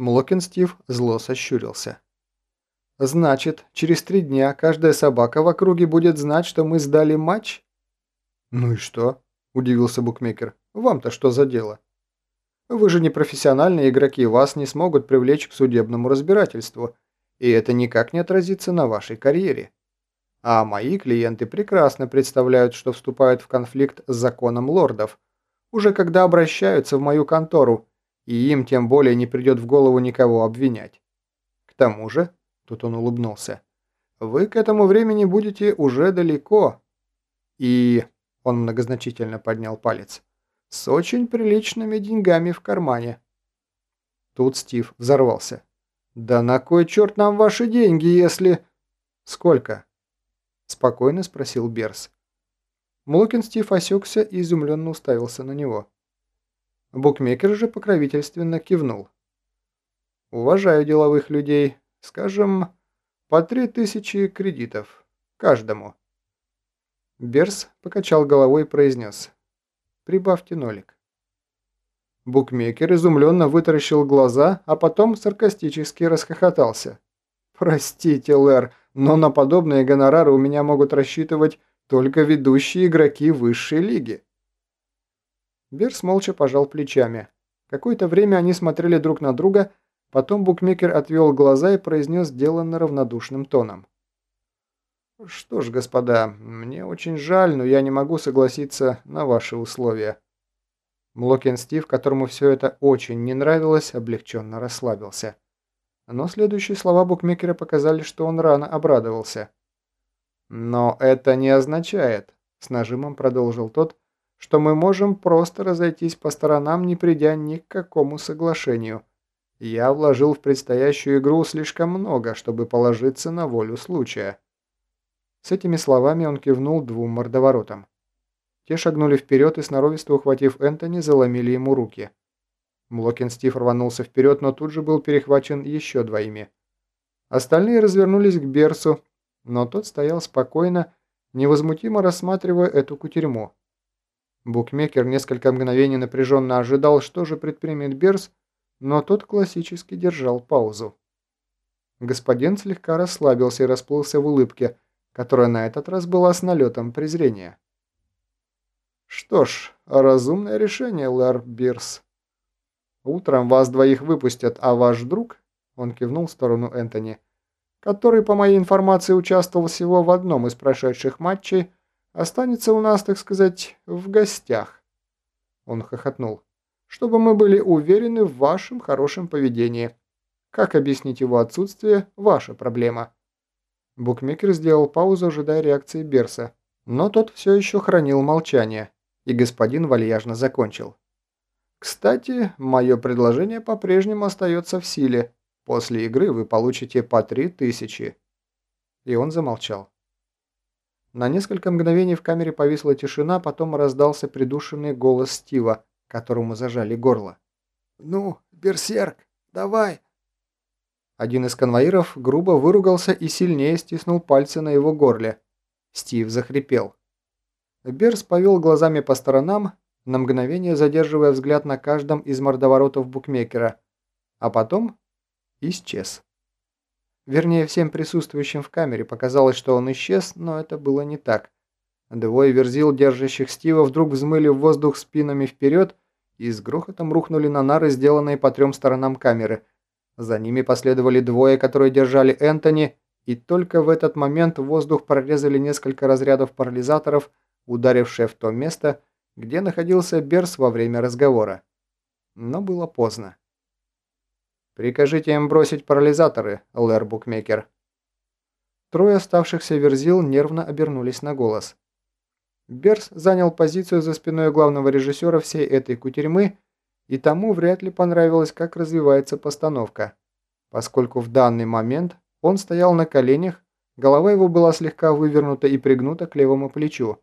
Млокин Стив зло сощурился. «Значит, через три дня каждая собака в округе будет знать, что мы сдали матч?» «Ну и что?» – удивился букмекер. «Вам-то что за дело?» «Вы же не профессиональные игроки, вас не смогут привлечь к судебному разбирательству, и это никак не отразится на вашей карьере. А мои клиенты прекрасно представляют, что вступают в конфликт с законом лордов, уже когда обращаются в мою контору, и им тем более не придет в голову никого обвинять. К тому же, тут он улыбнулся, вы к этому времени будете уже далеко. И, он многозначительно поднял палец, с очень приличными деньгами в кармане. Тут Стив взорвался. «Да на кой черт нам ваши деньги, если...» «Сколько?» Спокойно спросил Берс. Млокин Стив осекся и изумленно уставился на него. Букмекер же покровительственно кивнул. «Уважаю деловых людей. Скажем, по три тысячи кредитов. Каждому». Берс покачал головой и произнес. «Прибавьте нолик». Букмекер изумленно вытаращил глаза, а потом саркастически расхохотался. «Простите, Лэр, но на подобные гонорары у меня могут рассчитывать только ведущие игроки высшей лиги». Берс молча пожал плечами. Какое-то время они смотрели друг на друга, потом букмекер отвел глаза и произнес сделанно равнодушным тоном. «Что ж, господа, мне очень жаль, но я не могу согласиться на ваши условия». Млокин Стив, которому все это очень не нравилось, облегченно расслабился. Но следующие слова букмекера показали, что он рано обрадовался. «Но это не означает», — с нажимом продолжил тот, что мы можем просто разойтись по сторонам, не придя ни к какому соглашению. Я вложил в предстоящую игру слишком много, чтобы положиться на волю случая». С этими словами он кивнул двум мордоворотам. Те шагнули вперед и, сноровисто ухватив Энтони, заломили ему руки. Млокин Стив рванулся вперед, но тут же был перехвачен еще двоими. Остальные развернулись к Берсу, но тот стоял спокойно, невозмутимо рассматривая эту кутерьму. Букмекер несколько мгновений напряженно ожидал, что же предпримет Берс, но тот классически держал паузу. Господин слегка расслабился и расплылся в улыбке, которая на этот раз была с налетом презрения. «Что ж, разумное решение, Лэр Бирс. Утром вас двоих выпустят, а ваш друг...» Он кивнул в сторону Энтони, который, по моей информации, участвовал всего в одном из прошедших матчей, останется у нас, так сказать, в гостях». Он хохотнул. «Чтобы мы были уверены в вашем хорошем поведении. Как объяснить его отсутствие – ваша проблема». Букмекер сделал паузу, ожидая реакции Берса, но тот все еще хранил молчание, и господин вальяжно закончил. «Кстати, мое предложение по-прежнему остается в силе. После игры вы получите по три тысячи». И он замолчал. На несколько мгновений в камере повисла тишина, потом раздался придушенный голос Стива, которому зажали горло. «Ну, берсерк, давай!» Один из конвоиров грубо выругался и сильнее стиснул пальцы на его горле. Стив захрипел. Берс повел глазами по сторонам, на мгновение задерживая взгляд на каждом из мордоворотов букмекера, а потом исчез. Вернее, всем присутствующим в камере показалось, что он исчез, но это было не так. Двое верзил, держащих Стива, вдруг взмыли в воздух спинами вперед и с грохотом рухнули на нары, сделанные по трем сторонам камеры. За ними последовали двое, которые держали Энтони, и только в этот момент в воздух прорезали несколько разрядов парализаторов, ударившие в то место, где находился Берс во время разговора. Но было поздно. «Прикажите им бросить парализаторы, Лэр Букмекер». Трое оставшихся верзил нервно обернулись на голос. Берс занял позицию за спиной главного режиссера всей этой кутерьмы, и тому вряд ли понравилось, как развивается постановка, поскольку в данный момент он стоял на коленях, голова его была слегка вывернута и пригнута к левому плечу.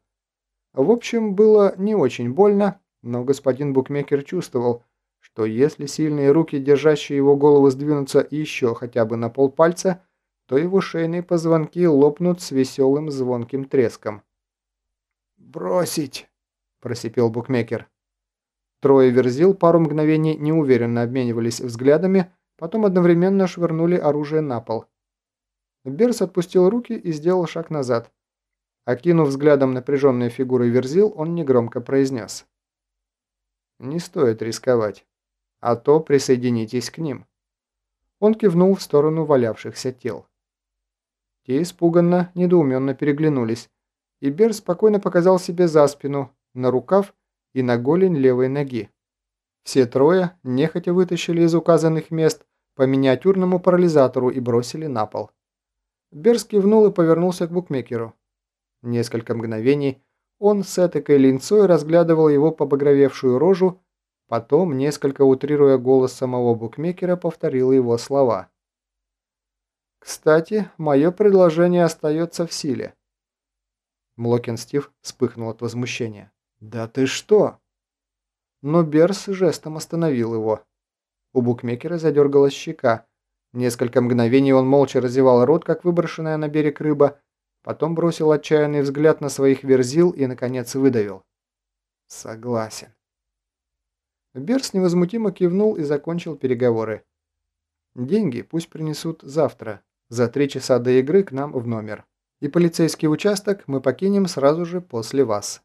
В общем, было не очень больно, но господин букмекер чувствовал, что если сильные руки, держащие его голову, сдвинутся еще хотя бы на полпальца, то его шейные позвонки лопнут с веселым звонким треском. «Бросить!» – просипел букмекер. Трое верзил пару мгновений неуверенно обменивались взглядами, потом одновременно швырнули оружие на пол. Берс отпустил руки и сделал шаг назад. Окинув взглядом напряженные фигуры Верзил, он негромко произнес. «Не стоит рисковать, а то присоединитесь к ним». Он кивнул в сторону валявшихся тел. Те испуганно, недоуменно переглянулись, и Бер спокойно показал себе за спину, на рукав и на голень левой ноги. Все трое нехотя вытащили из указанных мест по миниатюрному парализатору и бросили на пол. Берс кивнул и повернулся к букмекеру. Несколько мгновений он с этакой линцой разглядывал его побагровевшую рожу, потом, несколько утрируя голос самого букмекера, повторил его слова. «Кстати, мое предложение остается в силе». Млокин Стив вспыхнул от возмущения. «Да ты что?» Но Берс жестом остановил его. У букмекера задергалась щека, Несколько мгновений он молча разевал рот, как выброшенная на берег рыба, потом бросил отчаянный взгляд на своих верзил и, наконец, выдавил. «Согласен». Берс невозмутимо кивнул и закончил переговоры. «Деньги пусть принесут завтра, за три часа до игры к нам в номер. И полицейский участок мы покинем сразу же после вас».